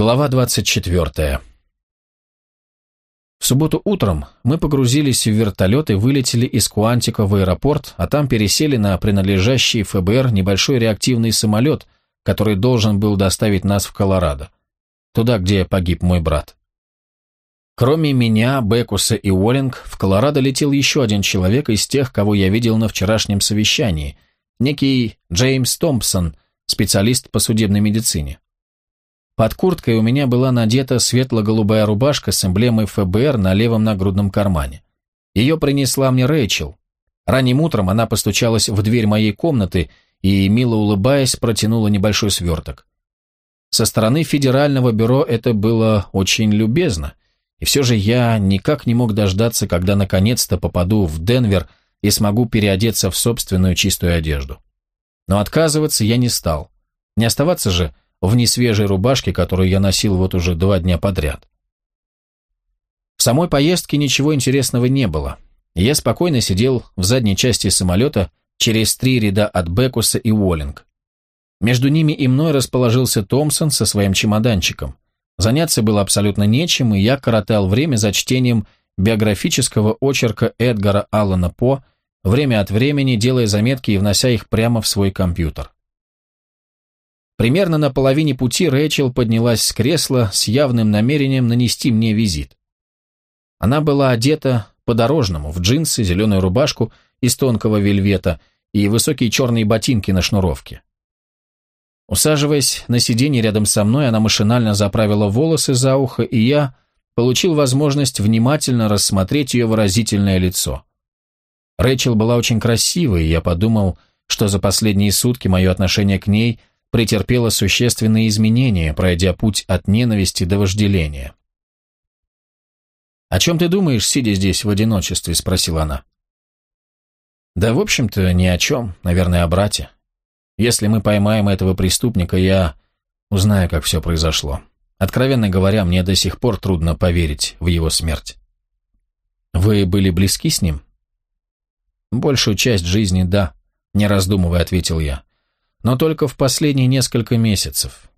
Глава 24. В субботу утром мы погрузились в вертолет и вылетели из Куантика в аэропорт, а там пересели на принадлежащий ФБР небольшой реактивный самолет, который должен был доставить нас в Колорадо, туда, где погиб мой брат. Кроме меня, Бекуса и Уоллинг, в Колорадо летел еще один человек из тех, кого я видел на вчерашнем совещании, некий Джеймс Томпсон, специалист по судебной медицине. Под курткой у меня была надета светло-голубая рубашка с эмблемой ФБР на левом нагрудном кармане. Ее принесла мне Рэйчел. Ранним утром она постучалась в дверь моей комнаты и, мило улыбаясь, протянула небольшой сверток. Со стороны Федерального бюро это было очень любезно, и все же я никак не мог дождаться, когда наконец-то попаду в Денвер и смогу переодеться в собственную чистую одежду. Но отказываться я не стал. Не оставаться же в несвежей рубашке, которую я носил вот уже два дня подряд. В самой поездке ничего интересного не было. Я спокойно сидел в задней части самолета через три ряда от Бекуса и Уоллинг. Между ними и мной расположился Томпсон со своим чемоданчиком. Заняться было абсолютно нечем, и я коротал время за чтением биографического очерка Эдгара Аллана По, время от времени делая заметки и внося их прямо в свой компьютер. Примерно на половине пути Рэйчел поднялась с кресла с явным намерением нанести мне визит. Она была одета по-дорожному, в джинсы, зеленую рубашку из тонкого вельвета и высокие черные ботинки на шнуровке. Усаживаясь на сиденье рядом со мной, она машинально заправила волосы за ухо, и я получил возможность внимательно рассмотреть ее выразительное лицо. Рэйчел была очень красивой, и я подумал, что за последние сутки мое отношение к ней претерпела существенные изменения, пройдя путь от ненависти до вожделения. «О чем ты думаешь, сидя здесь в одиночестве?» – спросила она. «Да, в общем-то, ни о чем, наверное, о брате. Если мы поймаем этого преступника, я узнаю, как все произошло. Откровенно говоря, мне до сих пор трудно поверить в его смерть». «Вы были близки с ним?» «Большую часть жизни, да», – не раздумывая, ответил я но только в последние несколько месяцев.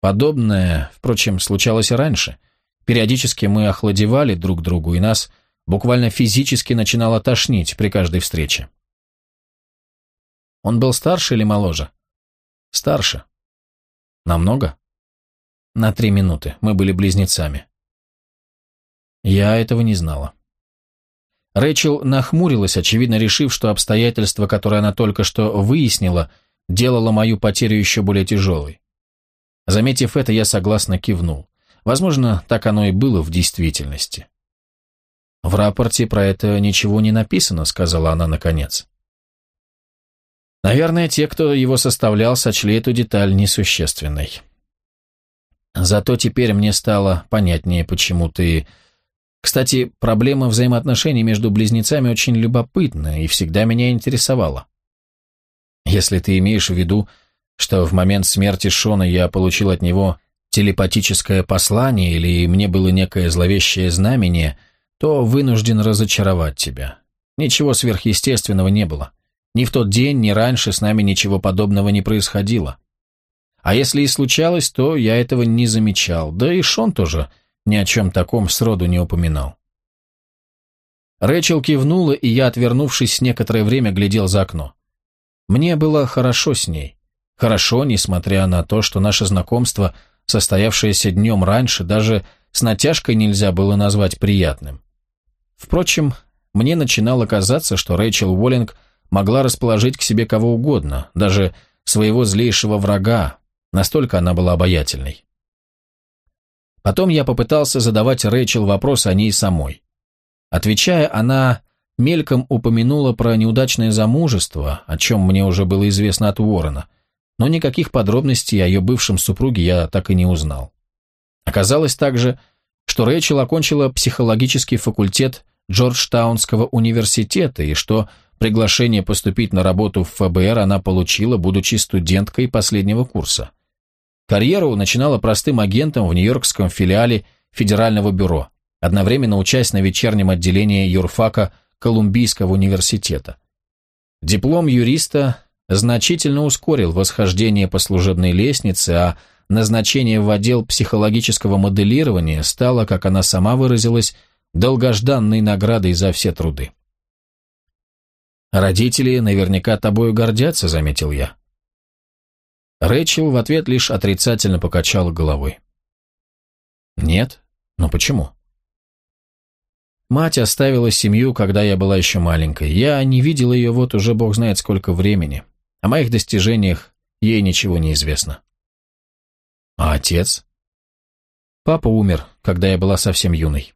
Подобное, впрочем, случалось и раньше. Периодически мы охладевали друг другу, и нас буквально физически начинало тошнить при каждой встрече. Он был старше или моложе? Старше. Намного? На три минуты. Мы были близнецами. Я этого не знала. Рэчел нахмурилась, очевидно решив, что обстоятельства, которые она только что выяснила, делало мою потерю еще более тяжелой. Заметив это, я согласно кивнул. Возможно, так оно и было в действительности. «В рапорте про это ничего не написано», — сказала она наконец. Наверное, те, кто его составлял, сочли эту деталь несущественной. Зато теперь мне стало понятнее, почему ты... Кстати, проблема взаимоотношений между близнецами очень любопытна и всегда меня интересовала. Если ты имеешь в виду, что в момент смерти Шона я получил от него телепатическое послание или мне было некое зловещее знамение, то вынужден разочаровать тебя. Ничего сверхъестественного не было. Ни в тот день, ни раньше с нами ничего подобного не происходило. А если и случалось, то я этого не замечал, да и Шон тоже ни о чем таком сроду не упоминал. Рэчел кивнула, и я, отвернувшись, некоторое время глядел за окно. Мне было хорошо с ней. Хорошо, несмотря на то, что наше знакомство, состоявшееся днем раньше, даже с натяжкой нельзя было назвать приятным. Впрочем, мне начинало казаться, что Рэйчел Уоллинг могла расположить к себе кого угодно, даже своего злейшего врага, настолько она была обаятельной. Потом я попытался задавать Рэйчел вопрос о ней самой. Отвечая, она мельком упомянула про неудачное замужество, о чем мне уже было известно от Уоррена, но никаких подробностей о ее бывшем супруге я так и не узнал. Оказалось также, что Рэйчел окончила психологический факультет Джорджтаунского университета и что приглашение поступить на работу в ФБР она получила, будучи студенткой последнего курса. Карьеру начинала простым агентом в нью-йоркском филиале Федерального бюро, одновременно учась на вечернем отделении юрфака Колумбийского университета. Диплом юриста значительно ускорил восхождение по служебной лестнице, а назначение в отдел психологического моделирования стало, как она сама выразилась, долгожданной наградой за все труды. «Родители наверняка тобою гордятся», — заметил я. Рэчел в ответ лишь отрицательно покачала головой. «Нет? Но почему?» Мать оставила семью, когда я была еще маленькой. Я не видел ее вот уже бог знает сколько времени. О моих достижениях ей ничего не известно. А отец? Папа умер, когда я была совсем юной.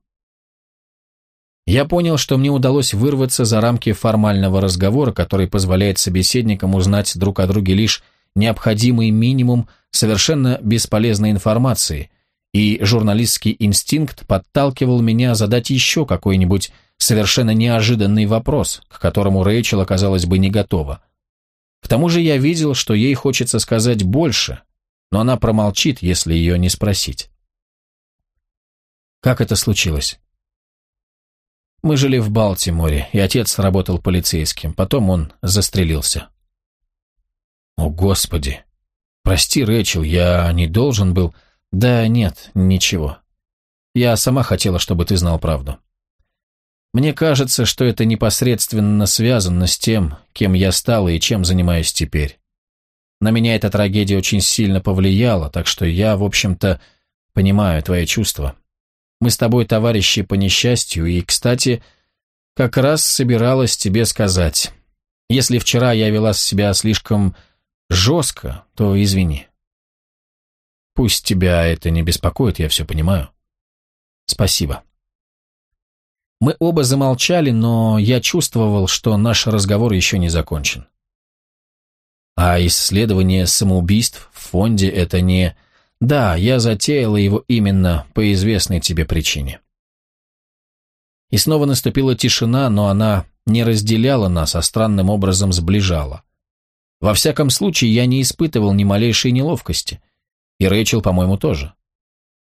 Я понял, что мне удалось вырваться за рамки формального разговора, который позволяет собеседникам узнать друг о друге лишь необходимый минимум совершенно бесполезной информации, и журналистский инстинкт подталкивал меня задать еще какой-нибудь совершенно неожиданный вопрос, к которому Рэйчел оказалась бы не готова. К тому же я видел, что ей хочется сказать больше, но она промолчит, если ее не спросить. Как это случилось? Мы жили в Балтиморе, и отец работал полицейским. Потом он застрелился. О, Господи! Прости, Рэчел, я не должен был... Да нет, ничего. Я сама хотела, чтобы ты знал правду. Мне кажется, что это непосредственно связано с тем, кем я стала и чем занимаюсь теперь. На меня эта трагедия очень сильно повлияла, так что я, в общем-то, понимаю твои чувства. Мы с тобой товарищи по несчастью, и, кстати, как раз собиралась тебе сказать. Если вчера я вела себя слишком жестко, то извини. Пусть тебя это не беспокоит, я все понимаю. Спасибо. Мы оба замолчали, но я чувствовал, что наш разговор еще не закончен. А исследование самоубийств в фонде – это не... Да, я затеяла его именно по известной тебе причине. И снова наступила тишина, но она не разделяла нас, а странным образом сближала. Во всяком случае, я не испытывал ни малейшей неловкости. И Рэйчел, по-моему, тоже.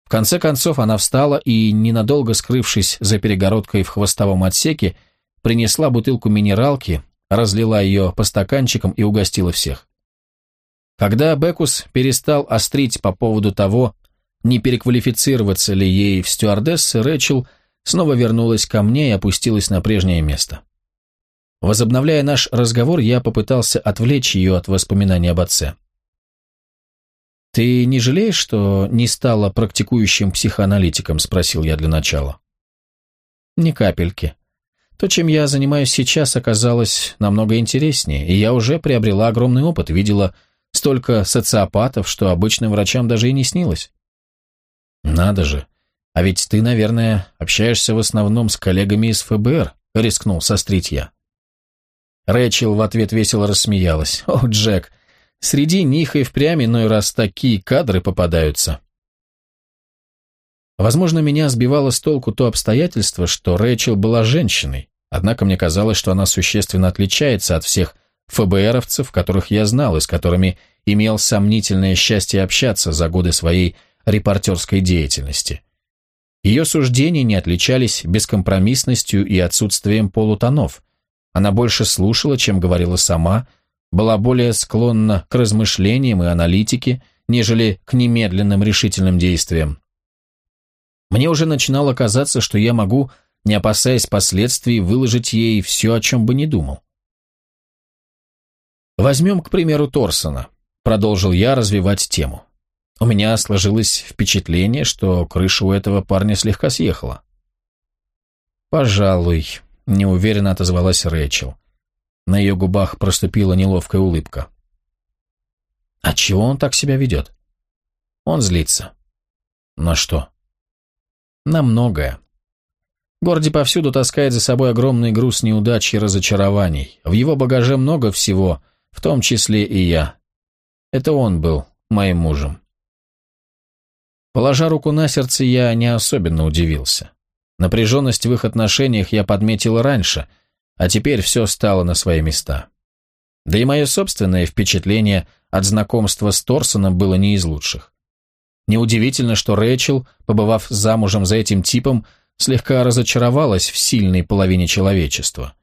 В конце концов, она встала и, ненадолго скрывшись за перегородкой в хвостовом отсеке, принесла бутылку минералки, разлила ее по стаканчикам и угостила всех. Когда Бекус перестал острить по поводу того, не переквалифицироваться ли ей в стюардессы, Рэчел снова вернулась ко мне и опустилась на прежнее место. Возобновляя наш разговор, я попытался отвлечь ее от воспоминаний об отце. «Ты не жалеешь, что не стала практикующим психоаналитиком?» – спросил я для начала. «Ни капельки. То, чем я занимаюсь сейчас, оказалось намного интереснее, и я уже приобрела огромный опыт, видела столько социопатов, что обычным врачам даже и не снилось. Надо же. А ведь ты, наверное, общаешься в основном с коллегами из ФБР, рискнул сострить я. Рэчел в ответ весело рассмеялась. О, Джек, среди них и впрямь иной раз такие кадры попадаются. Возможно, меня сбивало с толку то обстоятельство, что Рэйчел была женщиной, однако мне казалось, что она существенно отличается от всех ФБРовцев, которых я знал и с которыми имел сомнительное счастье общаться за годы своей репортерской деятельности. Ее суждения не отличались бескомпромиссностью и отсутствием полутонов. Она больше слушала, чем говорила сама, была более склонна к размышлениям и аналитике, нежели к немедленным решительным действиям. Мне уже начинало казаться, что я могу, не опасаясь последствий, выложить ей все, о чем бы не думал. Возьмем, к примеру, Торсона. Продолжил я развивать тему. У меня сложилось впечатление, что крыша у этого парня слегка съехала. «Пожалуй», — неуверенно отозвалась Рэйчел. На ее губах проступила неловкая улыбка. «А чего он так себя ведет?» «Он злится». «На что?» «На многое. Горди повсюду таскает за собой огромный груз неудач и разочарований. В его багаже много всего, в том числе и я. Это он был моим мужем. Положа руку на сердце, я не особенно удивился. Напряженность в их отношениях я подметил раньше, а теперь все стало на свои места. Да и мое собственное впечатление от знакомства с Торсоном было не из лучших. Неудивительно, что Рэчел, побывав замужем за этим типом, слегка разочаровалась в сильной половине человечества.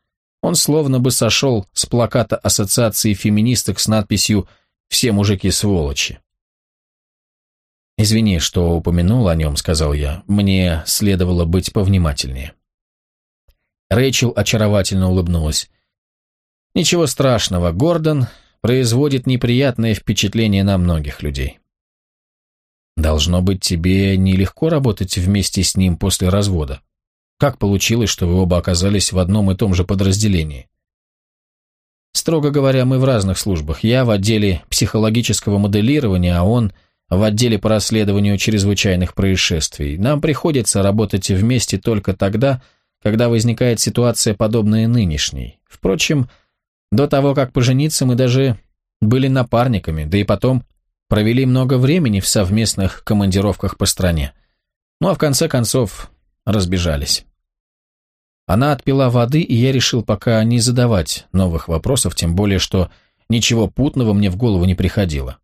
Он словно бы сошел с плаката Ассоциации феминисток с надписью все мужики сволочи. «Извини, что упомянул о нем», — сказал я. «Мне следовало быть повнимательнее». Рэйчел очаровательно улыбнулась. «Ничего страшного, Гордон производит неприятное впечатление на многих людей». «Должно быть, тебе нелегко работать вместе с ним после развода. Как получилось, что вы оба оказались в одном и том же подразделении?» «Строго говоря, мы в разных службах. Я в отделе психологического моделирования, а он в отделе по расследованию чрезвычайных происшествий. Нам приходится работать вместе только тогда, когда возникает ситуация, подобная нынешней. Впрочем, до того, как пожениться, мы даже были напарниками, да и потом провели много времени в совместных командировках по стране. Ну а в конце концов разбежались. Она отпила воды, и я решил пока не задавать новых вопросов, тем более, что ничего путного мне в голову не приходило.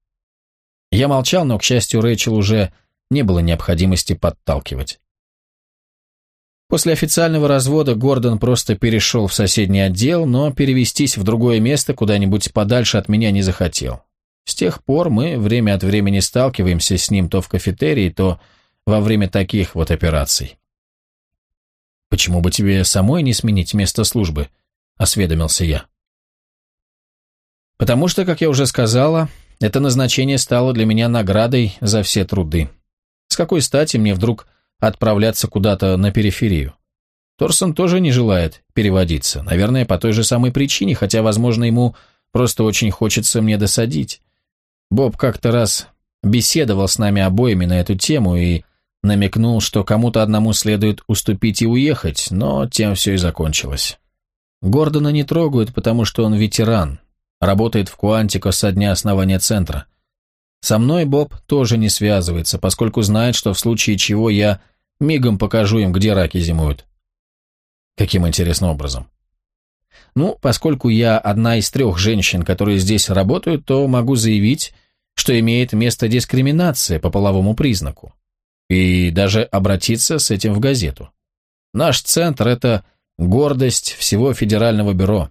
Я молчал, но, к счастью, Рэйчел уже не было необходимости подталкивать. После официального развода Гордон просто перешел в соседний отдел, но перевестись в другое место куда-нибудь подальше от меня не захотел. С тех пор мы время от времени сталкиваемся с ним то в кафетерии, то во время таких вот операций. «Почему бы тебе самой не сменить место службы?» – осведомился я. «Потому что, как я уже сказала, это назначение стало для меня наградой за все труды. С какой стати мне вдруг отправляться куда-то на периферию? Торсон тоже не желает переводиться, наверное, по той же самой причине, хотя, возможно, ему просто очень хочется мне досадить. Боб как-то раз беседовал с нами обоими на эту тему и намекнул, что кому-то одному следует уступить и уехать, но тем все и закончилось. Гордона не трогают, потому что он ветеран, Работает в Куантико со дня основания центра. Со мной Боб тоже не связывается, поскольку знает, что в случае чего я мигом покажу им, где раки зимуют. Каким интересным образом? Ну, поскольку я одна из трех женщин, которые здесь работают, то могу заявить, что имеет место дискриминация по половому признаку. И даже обратиться с этим в газету. Наш центр – это гордость всего федерального бюро.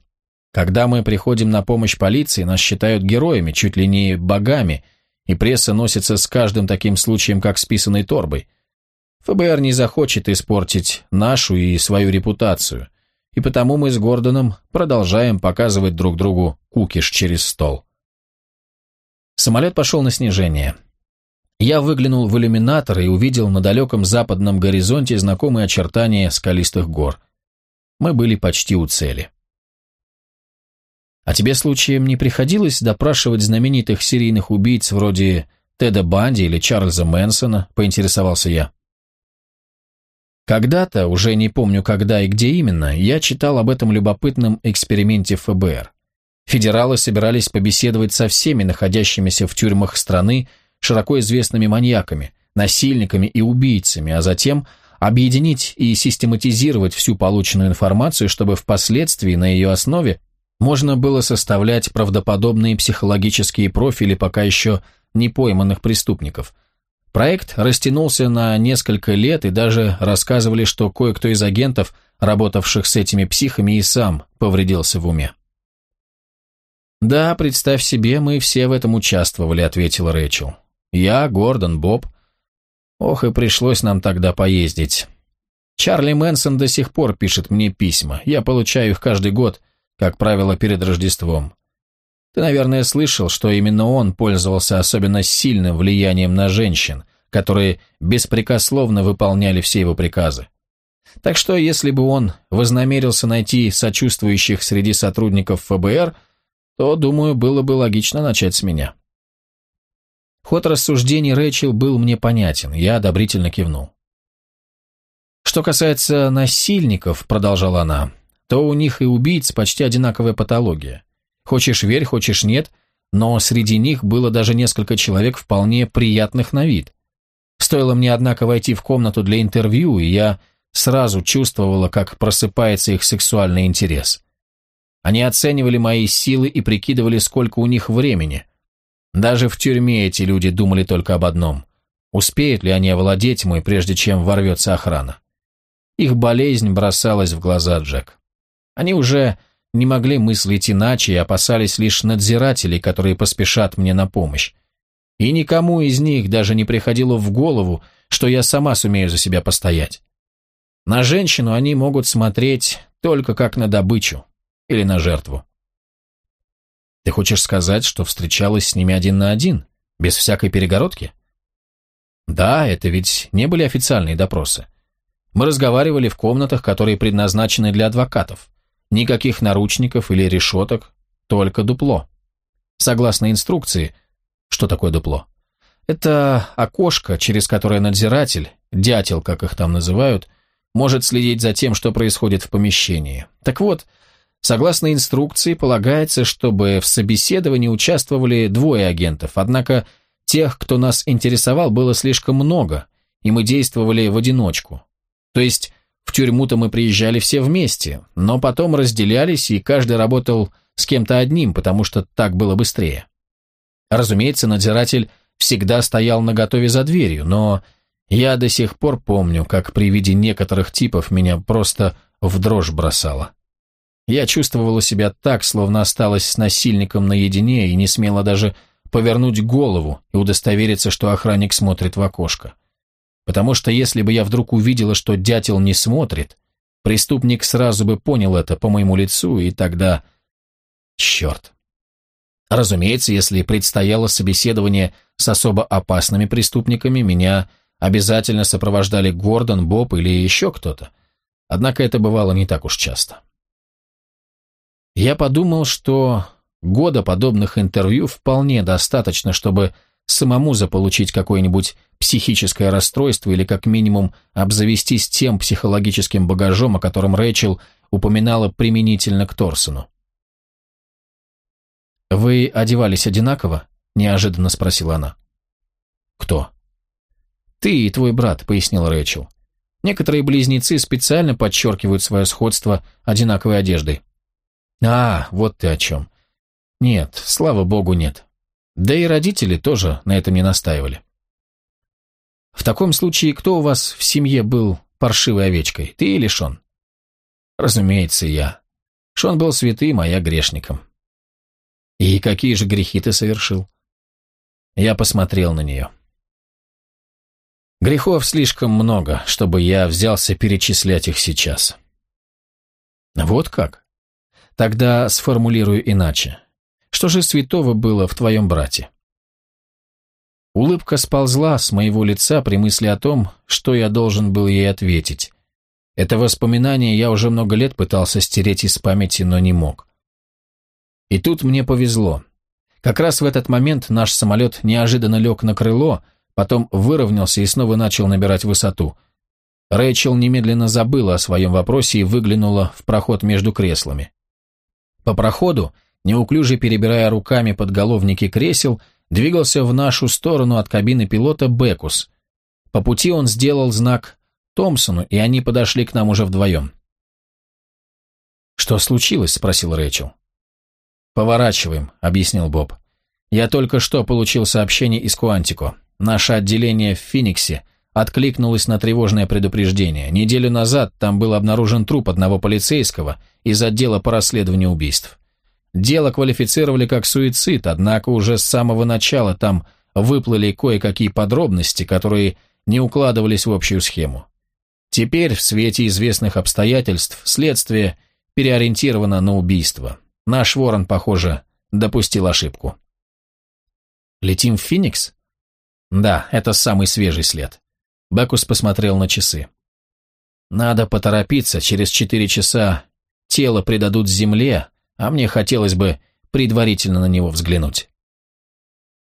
Когда мы приходим на помощь полиции, нас считают героями, чуть ли не богами, и пресса носится с каждым таким случаем, как с писаной торбой. ФБР не захочет испортить нашу и свою репутацию, и потому мы с Гордоном продолжаем показывать друг другу кукиш через стол. Самолет пошел на снижение. Я выглянул в иллюминатор и увидел на далеком западном горизонте знакомые очертания скалистых гор. Мы были почти у цели. А тебе случаем не приходилось допрашивать знаменитых серийных убийц вроде Теда Банди или Чарльза Мэнсона, поинтересовался я. Когда-то, уже не помню когда и где именно, я читал об этом любопытном эксперименте ФБР. Федералы собирались побеседовать со всеми находящимися в тюрьмах страны широко известными маньяками, насильниками и убийцами, а затем объединить и систематизировать всю полученную информацию, чтобы впоследствии на ее основе можно было составлять правдоподобные психологические профили пока еще не пойманных преступников. Проект растянулся на несколько лет и даже рассказывали, что кое-кто из агентов, работавших с этими психами, и сам повредился в уме. «Да, представь себе, мы все в этом участвовали», — ответил Рэйчел. «Я, Гордон, Боб. Ох, и пришлось нам тогда поездить. Чарли Мэнсон до сих пор пишет мне письма. Я получаю их каждый год, как правило, перед Рождеством. Ты, наверное, слышал, что именно он пользовался особенно сильным влиянием на женщин, которые беспрекословно выполняли все его приказы. Так что, если бы он вознамерился найти сочувствующих среди сотрудников ФБР, то, думаю, было бы логично начать с меня. Ход рассуждений Рэйчел был мне понятен, я одобрительно кивнул. «Что касается насильников», — продолжала она, то у них и убийц почти одинаковая патология. Хочешь верь, хочешь нет, но среди них было даже несколько человек вполне приятных на вид. Стоило мне, однако, войти в комнату для интервью, и я сразу чувствовала, как просыпается их сексуальный интерес. Они оценивали мои силы и прикидывали, сколько у них времени. Даже в тюрьме эти люди думали только об одном – успеют ли они овладеть мой, прежде чем ворвется охрана. Их болезнь бросалась в глаза Джек. Они уже не могли мыслить иначе и опасались лишь надзирателей, которые поспешат мне на помощь. И никому из них даже не приходило в голову, что я сама сумею за себя постоять. На женщину они могут смотреть только как на добычу или на жертву. Ты хочешь сказать, что встречалась с ними один на один, без всякой перегородки? Да, это ведь не были официальные допросы. Мы разговаривали в комнатах, которые предназначены для адвокатов. Никаких наручников или решеток, только дупло. Согласно инструкции, что такое дупло? Это окошко, через которое надзиратель, дятел, как их там называют, может следить за тем, что происходит в помещении. Так вот, согласно инструкции, полагается, чтобы в собеседовании участвовали двое агентов, однако тех, кто нас интересовал, было слишком много, и мы действовали в одиночку. То есть в тюрьму-то мы приезжали все вместе, но потом разделялись, и каждый работал с кем-то одним, потому что так было быстрее. Разумеется, надзиратель всегда стоял наготове за дверью, но я до сих пор помню, как при виде некоторых типов меня просто в дрожь бросало. Я чувствовала себя так, словно осталась с насильником наедине и не смела даже повернуть голову и удостовериться, что охранник смотрит в окошко. Потому что если бы я вдруг увидела, что дятел не смотрит, преступник сразу бы понял это по моему лицу, и тогда... Черт. Разумеется, если предстояло собеседование с особо опасными преступниками, меня обязательно сопровождали Гордон, Боб или еще кто-то. Однако это бывало не так уж часто. Я подумал, что года подобных интервью вполне достаточно, чтобы самому заполучить какое-нибудь психическое расстройство или как минимум обзавестись тем психологическим багажом, о котором Рэйчел упоминала применительно к Торсону. «Вы одевались одинаково?» – неожиданно спросила она. «Кто?» «Ты и твой брат», — пояснил Рэйчел. «Некоторые близнецы специально подчеркивают свое сходство одинаковой одеждой». «А, вот ты о чем». «Нет, слава богу, нет. Да и родители тоже на этом не настаивали». «В таком случае, кто у вас в семье был паршивой овечкой, ты или Шон?» «Разумеется, я. Шон был святым, а я грешником». «И какие же грехи ты совершил?» Я посмотрел на нее. Грехов слишком много, чтобы я взялся перечислять их сейчас. Вот как? Тогда сформулирую иначе. Что же святого было в твоем брате? Улыбка сползла с моего лица при мысли о том, что я должен был ей ответить. Это воспоминание я уже много лет пытался стереть из памяти, но не мог. И тут мне повезло. Как раз в этот момент наш самолет неожиданно лег на крыло, потом выровнялся и снова начал набирать высоту. Рэйчел немедленно забыла о своем вопросе и выглянула в проход между креслами. По проходу, неуклюже перебирая руками подголовники кресел, двигался в нашу сторону от кабины пилота Бекус. По пути он сделал знак Томпсону, и они подошли к нам уже вдвоем. «Что случилось?» – спросил Рэйчел. «Поворачиваем», – объяснил Боб. «Я только что получил сообщение из Куантико. Наше отделение в Финиксе откликнулось на тревожное предупреждение. Неделю назад там был обнаружен труп одного полицейского из отдела по расследованию убийств. Дело квалифицировали как суицид, однако уже с самого начала там выплыли кое-какие подробности, которые не укладывались в общую схему. Теперь, в свете известных обстоятельств, следствие переориентировано на убийство. Наш ворон, похоже, допустил ошибку. «Летим в Феникс?» Да, это самый свежий след. Бекус посмотрел на часы. Надо поторопиться, через четыре часа тело предадут земле, а мне хотелось бы предварительно на него взглянуть.